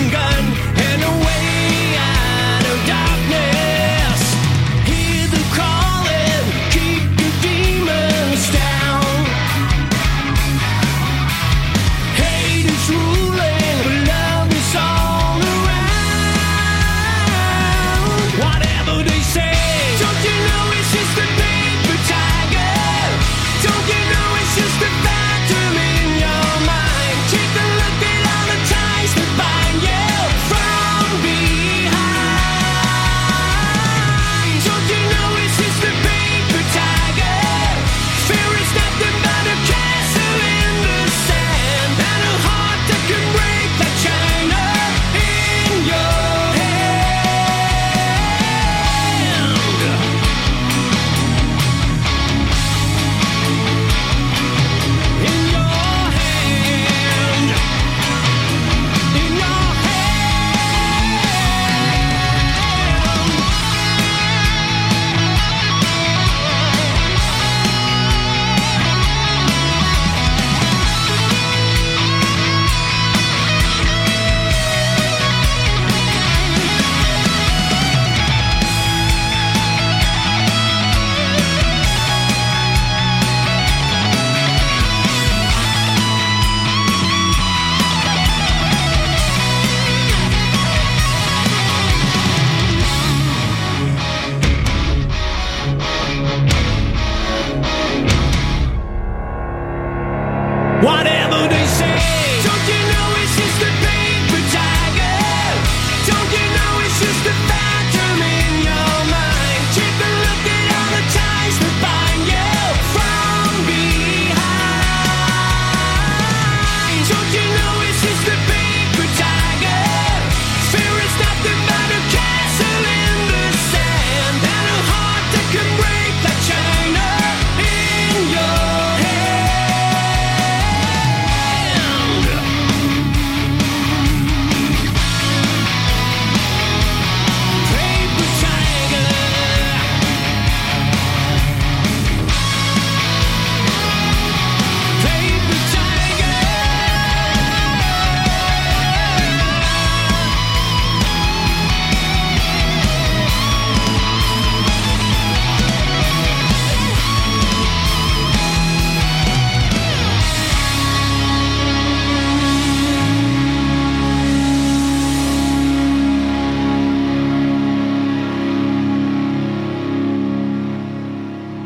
勇敢 What is?